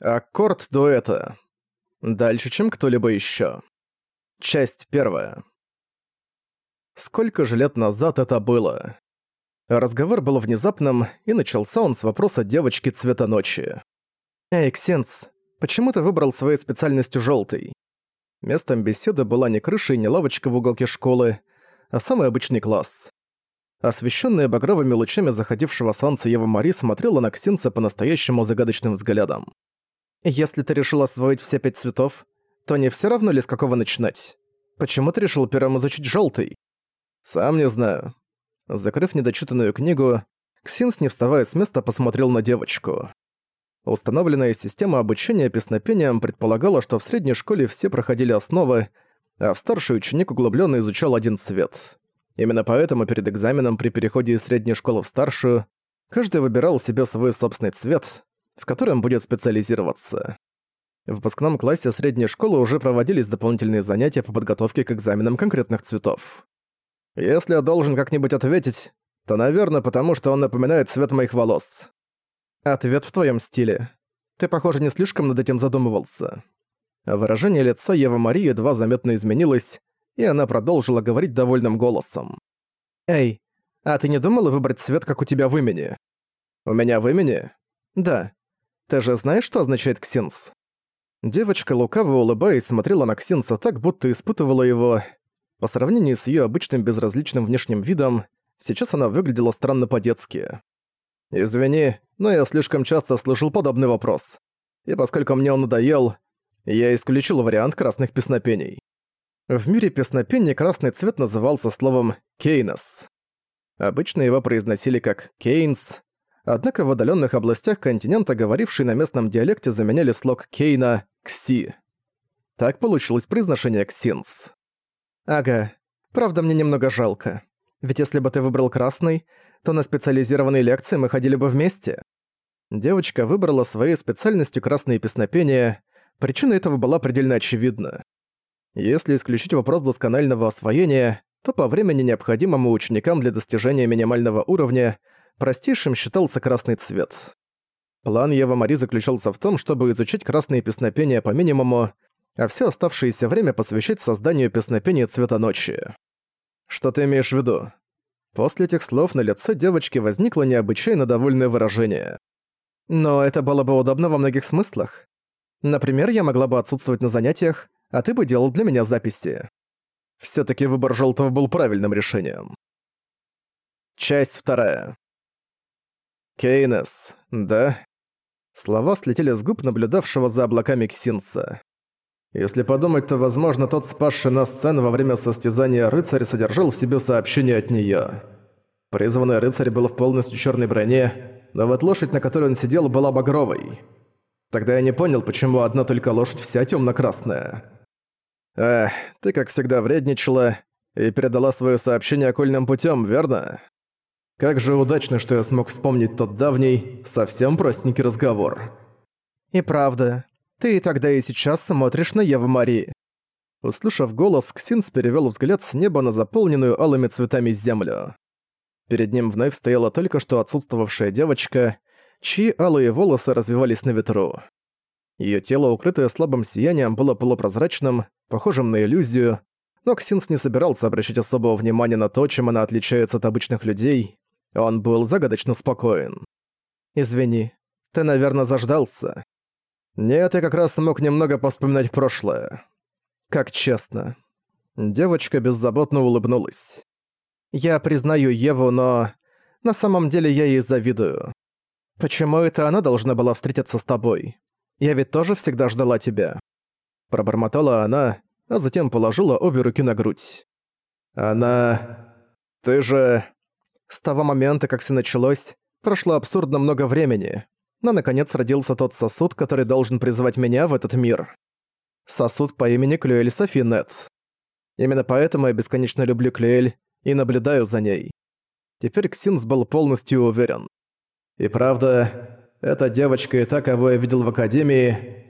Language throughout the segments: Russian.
Аккорд дуэта. Дальше, чем кто-либо еще. Часть первая. Сколько же лет назад это было? Разговор был внезапным, и начался он с вопроса девочки цвета ночи. «Эй, Ксенс, почему ты выбрал своей специальностью желтый? Местом беседы была не крыша и не лавочка в уголке школы, а самый обычный класс. Освещенная багровыми лучами заходившего солнца Ева Мари смотрела на Ксенса по-настоящему загадочным взглядом. Если ты решил освоить все пять цветов, то не все равно ли с какого начинать? Почему ты решил первым изучить желтый? Сам не знаю. Закрыв недочитанную книгу, Ксинс, не вставая с места, посмотрел на девочку. Установленная система обучения песнопением предполагала, что в средней школе все проходили основы, а в старший ученик углубленно изучал один цвет. Именно поэтому перед экзаменом при переходе из средней школы в старшую каждый выбирал себе свой собственный цвет, в котором будет специализироваться. В выпускном классе средней школы уже проводились дополнительные занятия по подготовке к экзаменам конкретных цветов. Если я должен как-нибудь ответить, то, наверное, потому что он напоминает цвет моих волос. Ответ в твоем стиле. Ты, похоже, не слишком над этим задумывался. Выражение лица Евы Марии едва заметно изменилось, и она продолжила говорить довольным голосом. «Эй, а ты не думала выбрать цвет, как у тебя в имени?» «У меня в имени?» «Да. Ты же знаешь, что означает ксенс?» Девочка, лукаво улыбаясь, смотрела на Ксенса так, будто испытывала его. По сравнению с ее обычным безразличным внешним видом, сейчас она выглядела странно по-детски. «Извини, но я слишком часто слышал подобный вопрос. И поскольку мне он надоел, я исключил вариант красных песнопений. В мире песнопений красный цвет назывался словом «кейнос». Обычно его произносили как «кейнс», Однако в отдаленных областях континента, говорившие на местном диалекте, заменяли слог Кейна «кси». Так получилось произношение «ксинс». «Ага. Правда, мне немного жалко. Ведь если бы ты выбрал красный, то на специализированные лекции мы ходили бы вместе». Девочка выбрала своей специальностью красные песнопения. Причина этого была предельно очевидна. Если исключить вопрос досконального освоения, то по времени необходимому ученикам для достижения минимального уровня – простейшим считался красный цвет. План Ева Мари заключался в том, чтобы изучить красные песнопения по минимуму, а все оставшееся время посвящать созданию песнопений цвета ночи. Что ты имеешь в виду? После этих слов на лице девочки возникло необычайно довольное выражение. Но это было бы удобно во многих смыслах. Например, я могла бы отсутствовать на занятиях, а ты бы делал для меня записи. все таки выбор желтого был правильным решением. Часть вторая. Кейнес, да?» Слова слетели с губ наблюдавшего за облаками Ксинса. Если подумать, то, возможно, тот спасший нас сцену во время состязания рыцарь содержал в себе сообщение от неё. Призванный рыцарь был в полностью чёрной броне, но вот лошадь, на которой он сидел, была багровой. Тогда я не понял, почему одна только лошадь вся тёмно-красная. Эх, ты, как всегда, вредничала и передала своё сообщение окольным путём, верно? Как же удачно, что я смог вспомнить тот давний, совсем простенький разговор. И правда, ты и тогда и сейчас смотришь на Еву Марии. Услышав голос, Ксинс перевёл взгляд с неба на заполненную алыми цветами землю. Перед ним вновь стояла только что отсутствовавшая девочка, чьи алые волосы развивались на ветру. Её тело, укрытое слабым сиянием, было полупрозрачным, похожим на иллюзию, но Ксинс не собирался обращать особого внимания на то, чем она отличается от обычных людей. Он был загадочно спокоен. «Извини, ты, наверное, заждался?» «Нет, я как раз смог немного поспоминать прошлое. Как честно». Девочка беззаботно улыбнулась. «Я признаю Еву, но... На самом деле я ей завидую. Почему это она должна была встретиться с тобой? Я ведь тоже всегда ждала тебя». Пробормотала она, а затем положила обе руки на грудь. «Она... Ты же...» С того момента, как все началось, прошло абсурдно много времени, но наконец родился тот сосуд, который должен призывать меня в этот мир. Сосуд по имени Клюэль Софинет. Именно поэтому я бесконечно люблю Клюэль и наблюдаю за ней. Теперь Ксинс был полностью уверен. И правда, эта девочка и та, кого я видел в Академии...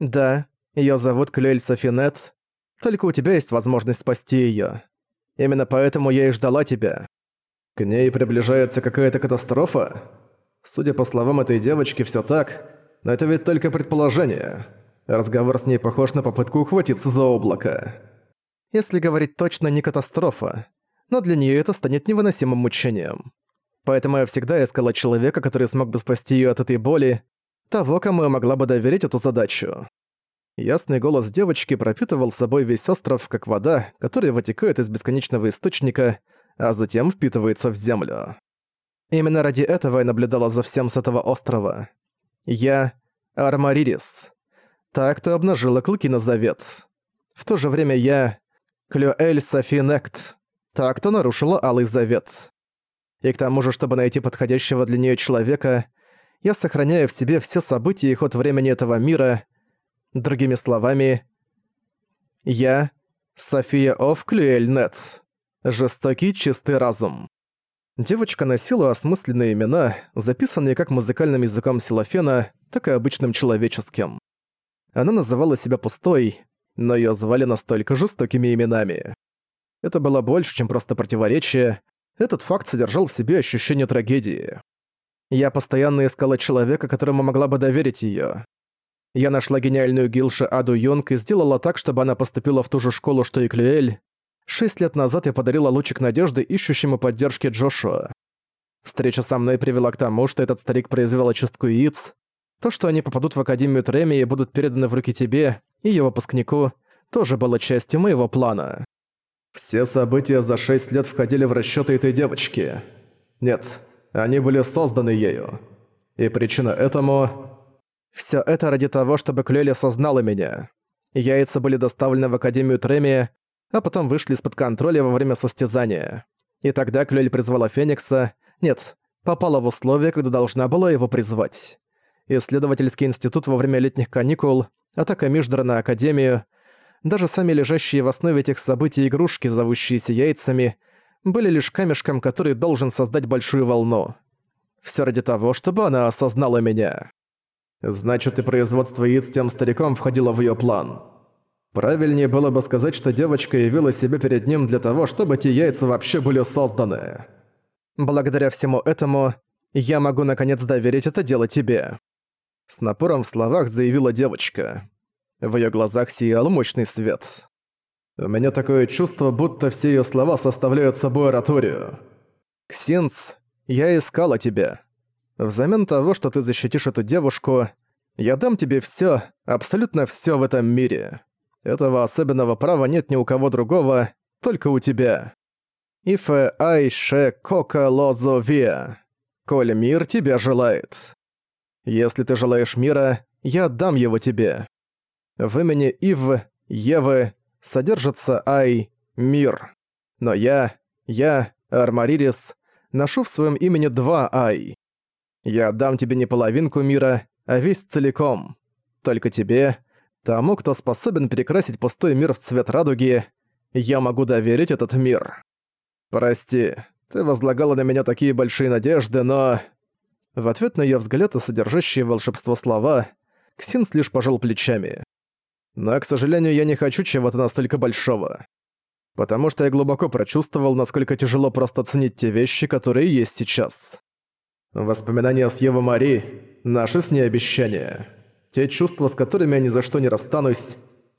Да, её зовут Клюэль Софинет, только у тебя есть возможность спасти её. Именно поэтому я и ждала тебя. К ней приближается какая-то катастрофа? Судя по словам этой девочки, все так. Но это ведь только предположение. Разговор с ней похож на попытку ухватиться за облако. Если говорить точно, не катастрофа. Но для нее это станет невыносимым мучением. Поэтому я всегда искала человека, который смог бы спасти ее от этой боли, того, кому я могла бы доверить эту задачу. Ясный голос девочки пропитывал собой весь остров, как вода, которая вытекает из бесконечного источника, а затем впитывается в землю. Именно ради этого я наблюдала за всем с этого острова. Я — Армаририс. Та, кто обнажила клыки на завет. В то же время я — Клюэль Софинект. Та, кто нарушила Алый Завет. И к тому же, чтобы найти подходящего для нее человека, я сохраняю в себе все события и ход времени этого мира. Другими словами, я — София Оф Клюэльнет. Жестокий чистый разум. Девочка носила осмысленные имена, записанные как музыкальным языком Силофена, так и обычным человеческим. Она называла себя пустой, но её звали настолько жестокими именами. Это было больше, чем просто противоречие, этот факт содержал в себе ощущение трагедии. Я постоянно искала человека, которому могла бы доверить её. Я нашла гениальную Гилши Аду Йонг и сделала так, чтобы она поступила в ту же школу, что и Клюэль. Шесть лет назад я подарила лучик надежды ищущему поддержки Джошуа. Встреча со мной привела к тому, что этот старик произвел очистку яиц. То, что они попадут в Академию Треми и будут переданы в руки тебе и его выпускнику, тоже было частью моего плана. Все события за шесть лет входили в расчёты этой девочки. Нет, они были созданы ею. И причина этому... Всё это ради того, чтобы Клёли осознала меня. Яйца были доставлены в Академию Треми, а потом вышли из-под контроля во время состязания. И тогда Клёль призвала Феникса, нет, попала в условия, когда должна была его призвать. Исследовательский институт во время летних каникул, атака Миждера на Академию, даже сами лежащие в основе этих событий игрушки, зовущиеся яйцами, были лишь камешком, который должен создать большую волну. Всё ради того, чтобы она осознала меня. Значит, и производство яиц тем стариком входило в её план. Правильнее было бы сказать, что девочка явила себя перед ним для того, чтобы эти яйца вообще были созданы. Благодаря всему этому, я могу наконец доверить это дело тебе. С напором в словах заявила девочка. В её глазах сиял мощный свет. У меня такое чувство, будто все её слова составляют собой ораторию. Ксинс, я искала тебя. Взамен того, что ты защитишь эту девушку, я дам тебе всё, абсолютно всё в этом мире. Этого особенного права нет ни у кого другого, только у тебя. Ифе Айше Кока Лозо Виа. Коль мир тебя желает. Если ты желаешь мира, я дам его тебе. В имени Ив, Евы, содержится Ай, мир. Но я, я, Армаририс, ношу в своем имени два Ай. Я дам тебе не половинку мира, а весь целиком. Только тебе, Тому, кто способен перекрасить пустой мир в цвет радуги, я могу доверить этот мир. Прости, ты возлагала на меня такие большие надежды, но...» В ответ на её взгляд и содержащие волшебство слова, Ксинс лишь пожал плечами. «Но, к сожалению, я не хочу чего-то настолько большого. Потому что я глубоко прочувствовал, насколько тяжело просто оценить те вещи, которые есть сейчас. Воспоминания с Евой Мари — наши с ней обещания». Те чувства, с которыми я ни за что не расстанусь,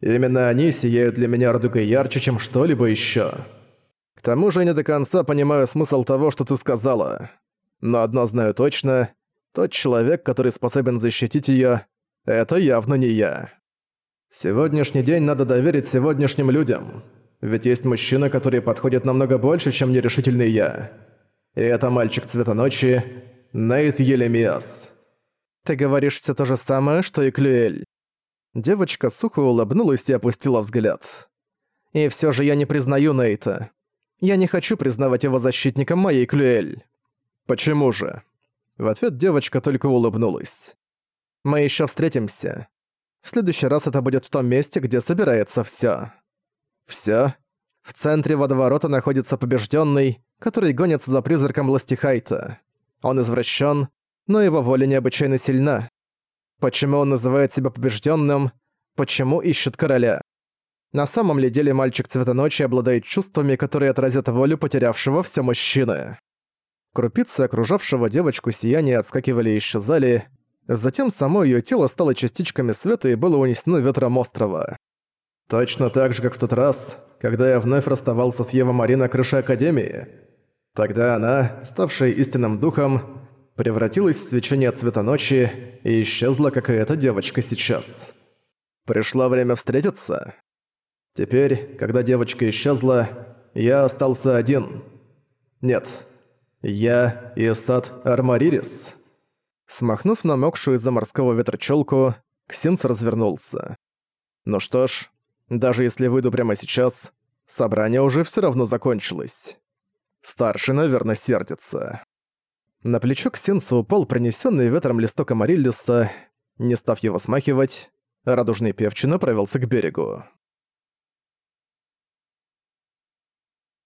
именно они сияют для меня радугой ярче, чем что-либо еще. К тому же я не до конца понимаю смысл того, что ты сказала. Но одно знаю точно. Тот человек, который способен защитить ее, это явно не я. Сегодняшний день надо доверить сегодняшним людям. Ведь есть мужчина, который подходит намного больше, чем нерешительный я. И это мальчик цвета ночи, Нейт Елемиас. «Ты говоришь все то же самое, что и Клюэль». Девочка сухо улыбнулась и опустила взгляд. «И все же я не признаю Нейта. Я не хочу признавать его защитником моей Клюэль». «Почему же?» В ответ девочка только улыбнулась. «Мы еще встретимся. В следующий раз это будет в том месте, где собирается все. Все? В центре водоворота находится побежденный, который гонится за призраком Ластихайта. Он извращен, но его воля необычайно сильна. Почему он называет себя побежденным? Почему ищет короля? На самом ли деле мальчик цвета ночи обладает чувствами, которые отразят волю потерявшего все мужчины? Крупицы окружавшего девочку сияния отскакивали и исчезали. Затем само её тело стало частичками света и было унесено ветром острова. Точно так же, как в тот раз, когда я вновь расставался с Ева Мари на крыше Академии. Тогда она, ставшая истинным духом, превратилась в свечение цвета ночи и исчезла, как и эта девочка сейчас. Пришло время встретиться. Теперь, когда девочка исчезла, я остался один. Нет, я Исат Армаририс. Смахнув намокшую из-за морского ветра челку, Ксинц развернулся. Ну что ж, даже если выйду прямо сейчас, собрание уже все равно закончилось. Старший, наверное, сердится. На плечо Ксинца упал принесенный ветром листок Амариллиса. Не став его смахивать, радужный певчий направился к берегу.